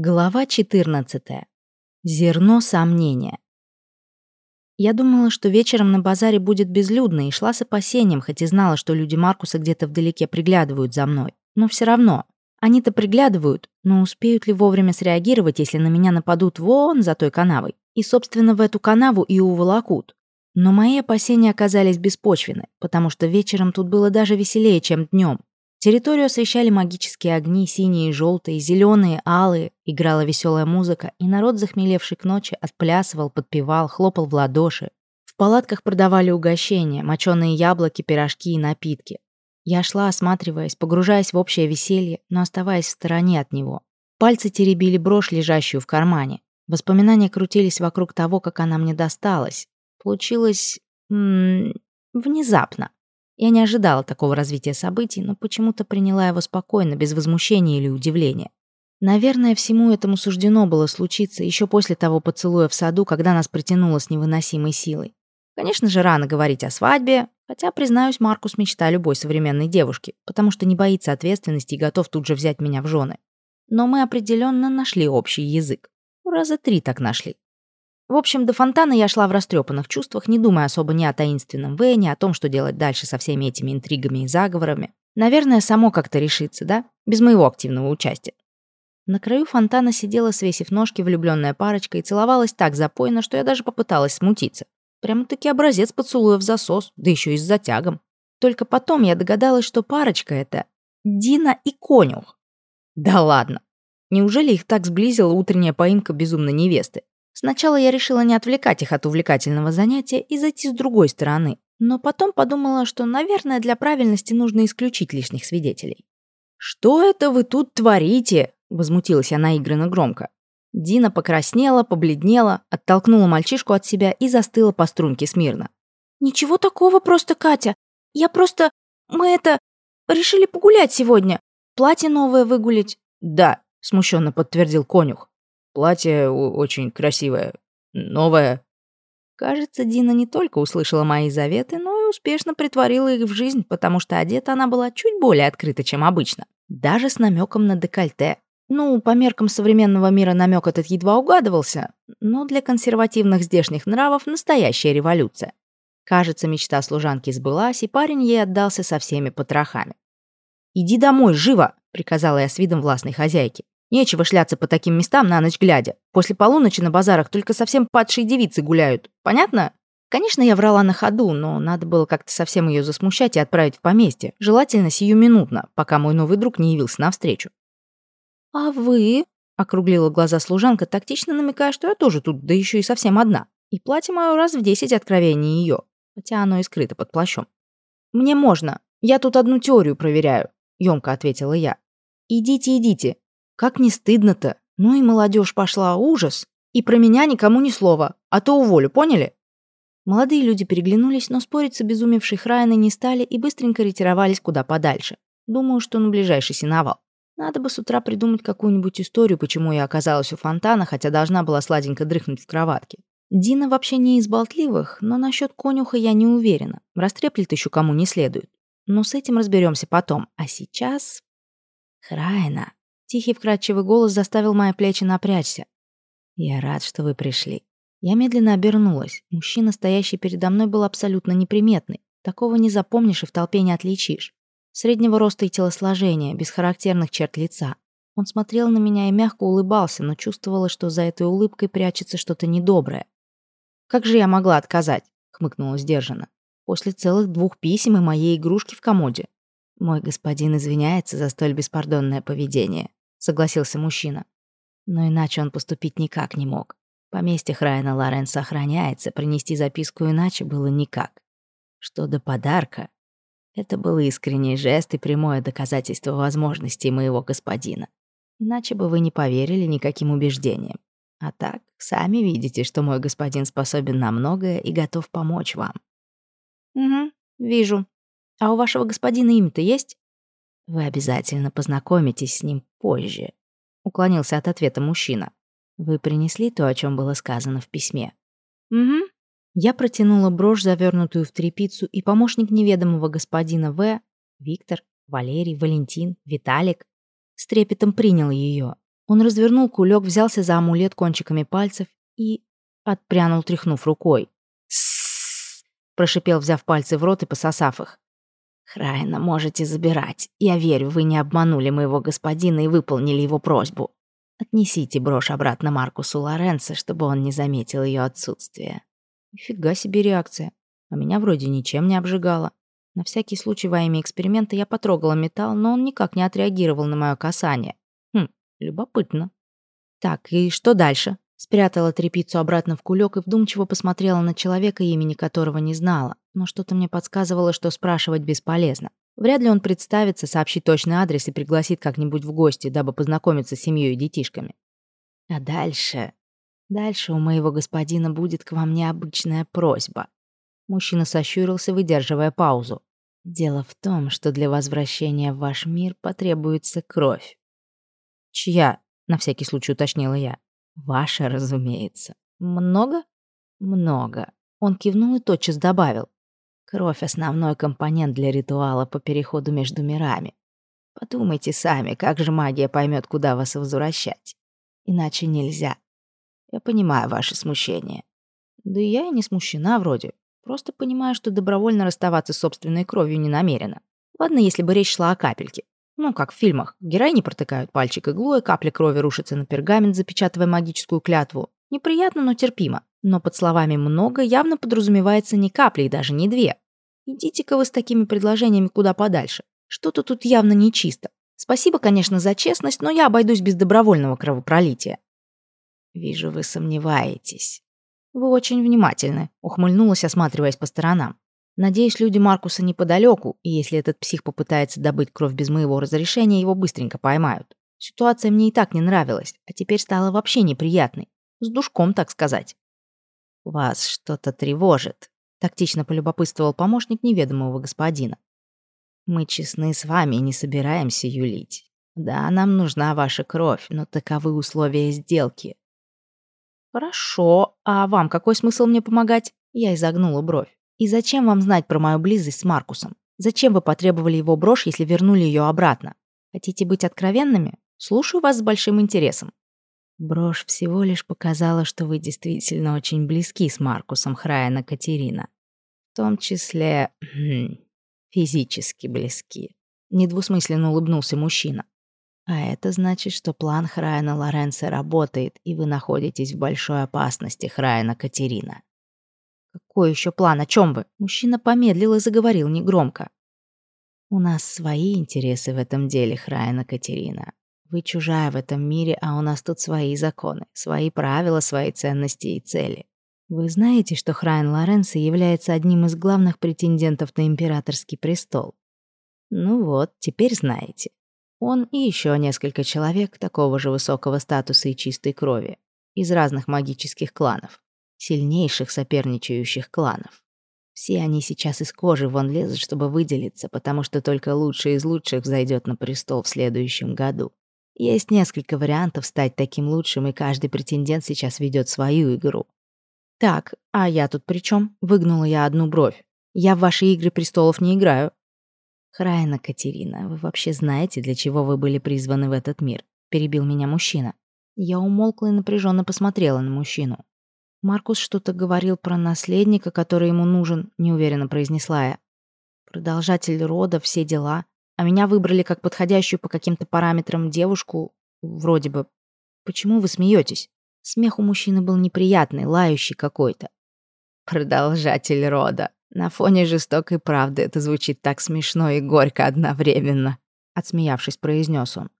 Глава 14. Зерно сомнения. Я думала, что вечером на базаре будет безлюдно, и шла с опасением, хоть и знала, что люди Маркуса где-то вдалеке приглядывают за мной. Но все равно. Они-то приглядывают, но успеют ли вовремя среагировать, если на меня нападут вон за той канавой? И, собственно, в эту канаву и уволокут. Но мои опасения оказались беспочвены, потому что вечером тут было даже веселее, чем днем. Территорию освещали магические огни, синие, желтые, зеленые, алые. Играла веселая музыка, и народ, захмелевший к ночи, отплясывал, подпевал, хлопал в ладоши. В палатках продавали угощения, моченые яблоки, пирожки и напитки. Я шла, осматриваясь, погружаясь в общее веселье, но оставаясь в стороне от него. Пальцы теребили брошь, лежащую в кармане. Воспоминания крутились вокруг того, как она мне досталась. Получилось... Внезапно. Я не ожидала такого развития событий, но почему-то приняла его спокойно, без возмущения или удивления. Наверное, всему этому суждено было случиться еще после того поцелуя в саду, когда нас притянуло с невыносимой силой. Конечно же, рано говорить о свадьбе, хотя, признаюсь, Маркус мечта любой современной девушки, потому что не боится ответственности и готов тут же взять меня в жены. Но мы определенно нашли общий язык. Раза три так нашли. В общем, до фонтана я шла в растрепанных чувствах, не думая особо ни о таинственном В, ни о том, что делать дальше со всеми этими интригами и заговорами. Наверное, само как-то решится, да? Без моего активного участия. На краю фонтана сидела, свесив ножки, влюбленная парочка и целовалась так запойно, что я даже попыталась смутиться. Прямо-таки образец поцелуя в засос, да еще и с затягом. Только потом я догадалась, что парочка это Дина и Конюх. Да ладно. Неужели их так сблизила утренняя поимка безумной невесты? Сначала я решила не отвлекать их от увлекательного занятия и зайти с другой стороны, но потом подумала, что, наверное, для правильности нужно исключить лишних свидетелей. «Что это вы тут творите?» – возмутилась я наигранно громко. Дина покраснела, побледнела, оттолкнула мальчишку от себя и застыла по струнке смирно. «Ничего такого просто, Катя. Я просто... Мы это... решили погулять сегодня. Платье новое выгулить». «Да», – смущенно подтвердил конюх. Платье очень красивое. Новое. Кажется, Дина не только услышала мои заветы, но и успешно притворила их в жизнь, потому что одета она была чуть более открыта, чем обычно. Даже с намеком на декольте. Ну, по меркам современного мира намек этот едва угадывался, но для консервативных здешних нравов настоящая революция. Кажется, мечта служанки сбылась, и парень ей отдался со всеми потрохами. «Иди домой, живо!» — приказала я с видом властной хозяйки. Нечего шляться по таким местам на ночь глядя. После полуночи на базарах только совсем падшие девицы гуляют. Понятно? Конечно, я врала на ходу, но надо было как-то совсем ее засмущать и отправить в поместье. Желательно сиюминутно, пока мой новый друг не явился навстречу. «А вы?» — округлила глаза служанка, тактично намекая, что я тоже тут, да еще и совсем одна. И платье мое раз в десять откровений ее, хотя оно и скрыто под плащом. «Мне можно. Я тут одну теорию проверяю», — емко ответила я. «Идите, идите. Как не стыдно-то? Ну и молодежь пошла, ужас. И про меня никому ни слова, а то уволю, поняли? Молодые люди переглянулись, но спорить с обезумевшей Райаной не стали и быстренько ретировались куда подальше. Думаю, что на ближайший сеновал. Надо бы с утра придумать какую-нибудь историю, почему я оказалась у фонтана, хотя должна была сладенько дрыхнуть в кроватке. Дина вообще не из болтливых, но насчет конюха я не уверена. Растреплет еще кому не следует. Но с этим разберемся потом. А сейчас... Храйна. Тихий вкрадчивый голос заставил мои плечи напрячься. «Я рад, что вы пришли». Я медленно обернулась. Мужчина, стоящий передо мной, был абсолютно неприметный. Такого не запомнишь и в толпе не отличишь. Среднего роста и телосложения, без характерных черт лица. Он смотрел на меня и мягко улыбался, но чувствовала, что за этой улыбкой прячется что-то недоброе. «Как же я могла отказать?» — хмыкнула сдержанно. «После целых двух писем и моей игрушки в комоде. Мой господин извиняется за столь беспардонное поведение согласился мужчина. Но иначе он поступить никак не мог. Поместье Райана Лоренса охраняется, принести записку иначе было никак. Что до подарка, это был искренний жест и прямое доказательство возможностей моего господина. Иначе бы вы не поверили никаким убеждениям. А так, сами видите, что мой господин способен на многое и готов помочь вам. Угу, вижу. А у вашего господина имя-то есть? Вы обязательно познакомитесь с ним позже. Уклонился от ответа мужчина. Вы принесли то, о чем было сказано в письме. Угу. Я протянула брошь, завернутую в тряпицу, и помощник неведомого господина В, Виктор, Валерий, Валентин, Виталик, с трепетом принял ее. Он развернул кулек, взялся за амулет кончиками пальцев и отпрянул, тряхнув рукой. «Сссс!» — прошипел, взяв пальцы в рот и пососав их. «Храйна можете забирать. Я верю, вы не обманули моего господина и выполнили его просьбу. Отнесите брошь обратно Маркусу Лоренцо, чтобы он не заметил ее отсутствие». Нифига себе реакция. А меня вроде ничем не обжигало. На всякий случай во имя эксперимента я потрогала металл, но он никак не отреагировал на мое касание. Хм, любопытно. Так, и что дальше? Спрятала трепицу обратно в кулек и вдумчиво посмотрела на человека, имени которого не знала. Но что-то мне подсказывало, что спрашивать бесполезно. Вряд ли он представится, сообщит точный адрес и пригласит как-нибудь в гости, дабы познакомиться с семьей и детишками. А дальше... Дальше у моего господина будет к вам необычная просьба. Мужчина сощурился, выдерживая паузу. Дело в том, что для возвращения в ваш мир потребуется кровь. Чья? На всякий случай уточнила я. Ваша, разумеется. Много? Много. Он кивнул и тотчас добавил. Кровь — основной компонент для ритуала по переходу между мирами. Подумайте сами, как же магия поймет, куда вас возвращать. Иначе нельзя. Я понимаю ваше смущение. Да и я и не смущена вроде. Просто понимаю, что добровольно расставаться с собственной кровью не намерена. Ладно, если бы речь шла о капельке. Ну, как в фильмах. Героини протыкают пальчик иглой, капля крови рушится на пергамент, запечатывая магическую клятву. Неприятно, но терпимо. Но под словами «много» явно подразумевается не капли и даже не две. Идите-ка вы с такими предложениями куда подальше. Что-то тут явно нечисто. Спасибо, конечно, за честность, но я обойдусь без добровольного кровопролития. Вижу, вы сомневаетесь. «Вы очень внимательны», — ухмыльнулась, осматриваясь по сторонам. «Надеюсь, люди Маркуса неподалеку, и если этот псих попытается добыть кровь без моего разрешения, его быстренько поймают. Ситуация мне и так не нравилась, а теперь стала вообще неприятной. С душком, так сказать». «Вас что-то тревожит», — тактично полюбопытствовал помощник неведомого господина. «Мы честны с вами и не собираемся юлить. Да, нам нужна ваша кровь, но таковы условия сделки. «Хорошо. А вам какой смысл мне помогать?» Я изогнула бровь. «И зачем вам знать про мою близость с Маркусом? Зачем вы потребовали его брошь, если вернули ее обратно? Хотите быть откровенными? Слушаю вас с большим интересом». Брошь всего лишь показала, что вы действительно очень близки с Маркусом Храйана Катерина. В том числе... Хм, физически близки. Недвусмысленно улыбнулся мужчина. А это значит, что план Храйна Лоренцо работает, и вы находитесь в большой опасности, Храйна Катерина. Какой еще план? О чем вы? Мужчина помедлил и заговорил негромко. У нас свои интересы в этом деле, Храйна Катерина. Вы чужая в этом мире, а у нас тут свои законы, свои правила, свои ценности и цели. Вы знаете, что Храйн Лоренцо является одним из главных претендентов на императорский престол? Ну вот, теперь знаете. Он и еще несколько человек такого же высокого статуса и чистой крови, из разных магических кланов, сильнейших соперничающих кланов. Все они сейчас из кожи вон лезут, чтобы выделиться, потому что только лучший из лучших взойдет на престол в следующем году. Есть несколько вариантов стать таким лучшим, и каждый претендент сейчас ведет свою игру. Так, а я тут при чем? Выгнула я одну бровь. Я в ваши игры престолов не играю. «Храйна Катерина, вы вообще знаете, для чего вы были призваны в этот мир?» — перебил меня мужчина. Я умолкла и напряженно посмотрела на мужчину. «Маркус что-то говорил про наследника, который ему нужен», — неуверенно произнесла я. «Продолжатель рода, все дела. А меня выбрали как подходящую по каким-то параметрам девушку, вроде бы. Почему вы смеетесь?» Смех у мужчины был неприятный, лающий какой-то. «Продолжатель рода», на фоне жестокой правды это звучит так смешно и горько одновременно, отсмеявшись, произнес он.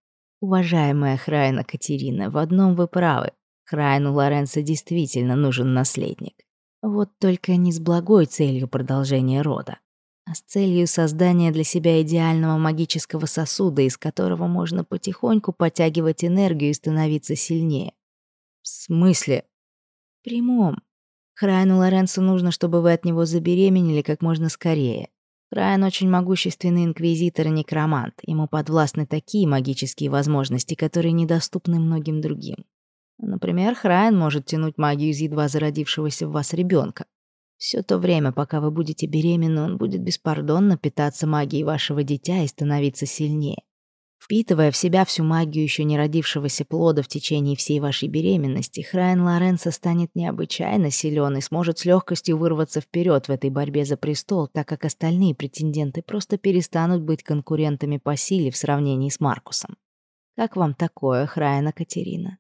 Уважаемая Храйна Катерина, в одном вы правы. Храйну Лоренцо действительно нужен наследник. Вот только не с благой целью продолжения рода, а с целью создания для себя идеального магического сосуда, из которого можно потихоньку подтягивать энергию и становиться сильнее. В смысле? В прямом. Храйну Лоренцо нужно, чтобы вы от него забеременели как можно скорее. Храйн очень могущественный инквизитор и некромант. Ему подвластны такие магические возможности, которые недоступны многим другим. Например, Храйн может тянуть магию из едва зародившегося в вас ребенка. Все то время, пока вы будете беременны, он будет беспардонно питаться магией вашего дитя и становиться сильнее. Впитывая в себя всю магию еще не родившегося плода в течение всей вашей беременности, Храйн Лоренцо станет необычайно силен и сможет с легкостью вырваться вперед в этой борьбе за престол, так как остальные претенденты просто перестанут быть конкурентами по силе в сравнении с Маркусом. Как вам такое, Храйна Катерина?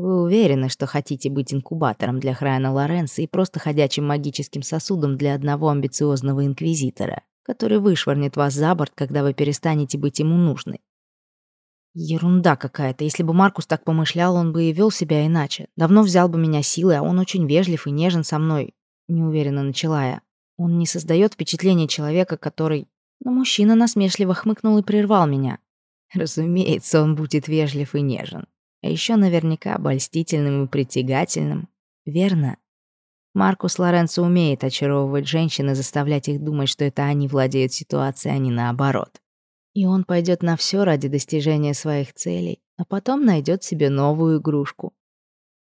Вы уверены, что хотите быть инкубатором для Храйна Лоренцо и просто ходячим магическим сосудом для одного амбициозного инквизитора, который вышвырнет вас за борт, когда вы перестанете быть ему нужны? Ерунда какая-то. Если бы Маркус так помышлял, он бы и вел себя иначе. Давно взял бы меня силой, а он очень вежлив и нежен со мной. Неуверенно начала я. Он не создает впечатления человека, который... Но мужчина насмешливо хмыкнул и прервал меня. Разумеется, он будет вежлив и нежен. А еще наверняка обольстительным и притягательным. Верно? Маркус Лоренцо умеет очаровывать женщин и заставлять их думать, что это они владеют ситуацией, а не наоборот. И он пойдет на все ради достижения своих целей, а потом найдет себе новую игрушку.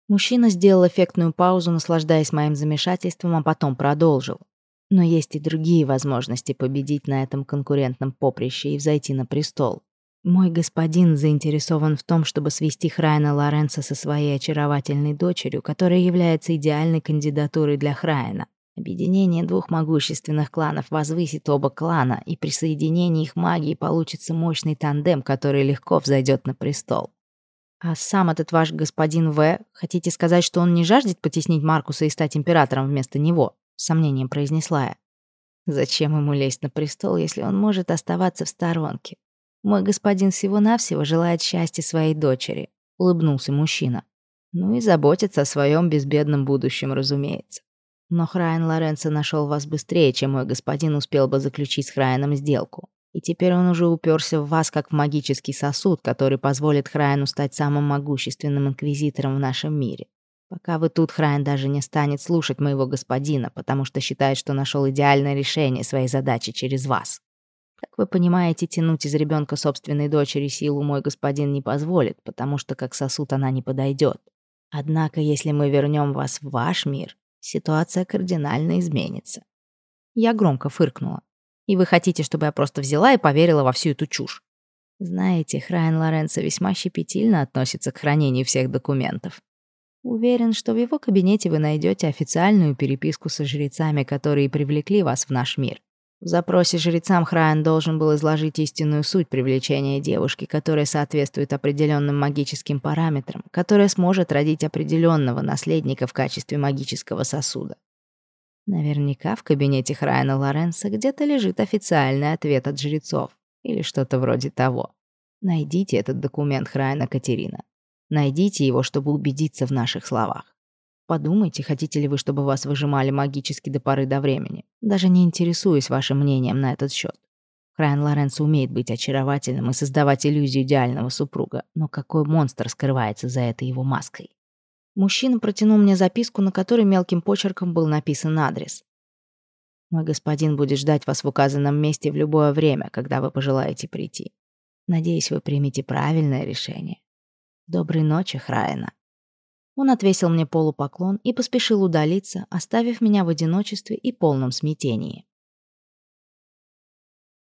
Мужчина сделал эффектную паузу, наслаждаясь моим замешательством, а потом продолжил. Но есть и другие возможности победить на этом конкурентном поприще и взойти на престол. Мой господин заинтересован в том, чтобы свести Храйна Лоренца со своей очаровательной дочерью, которая является идеальной кандидатурой для Храйна. Объединение двух могущественных кланов возвысит оба клана, и при соединении их магии получится мощный тандем, который легко взойдет на престол. А сам этот ваш господин В, хотите сказать, что он не жаждет потеснить Маркуса и стать императором вместо него? С сомнением произнесла я. Зачем ему лезть на престол, если он может оставаться в сторонке? Мой господин всего-навсего желает счастья своей дочери, улыбнулся мужчина. Ну и заботится о своем безбедном будущем, разумеется. Но Храйан Лоренцо нашел вас быстрее, чем мой господин успел бы заключить с Храйаном сделку. И теперь он уже уперся в вас, как в магический сосуд, который позволит Храйану стать самым могущественным инквизитором в нашем мире. Пока вы тут, Храйан даже не станет слушать моего господина, потому что считает, что нашел идеальное решение своей задачи через вас. Как вы понимаете, тянуть из ребенка собственной дочери силу мой господин не позволит, потому что как сосуд она не подойдет. Однако, если мы вернем вас в ваш мир, ситуация кардинально изменится. Я громко фыркнула. И вы хотите, чтобы я просто взяла и поверила во всю эту чушь? Знаете, Храйн Лоренцо весьма щепетильно относится к хранению всех документов. Уверен, что в его кабинете вы найдете официальную переписку со жрецами, которые привлекли вас в наш мир. В запросе жрецам Храйн должен был изложить истинную суть привлечения девушки, которая соответствует определенным магическим параметрам, которая сможет родить определенного наследника в качестве магического сосуда. Наверняка в кабинете Храйна Лоренса где-то лежит официальный ответ от жрецов или что-то вроде того. Найдите этот документ Храйна Катерина. Найдите его, чтобы убедиться в наших словах. Подумайте, хотите ли вы, чтобы вас выжимали магически до поры до времени. Даже не интересуюсь вашим мнением на этот счет. Крайан Лоренцо умеет быть очаровательным и создавать иллюзию идеального супруга, но какой монстр скрывается за этой его маской? Мужчина протянул мне записку, на которой мелким почерком был написан адрес. «Мой господин будет ждать вас в указанном месте в любое время, когда вы пожелаете прийти. Надеюсь, вы примете правильное решение. Доброй ночи, Храина». Он отвесил мне полупоклон и поспешил удалиться, оставив меня в одиночестве и полном смятении.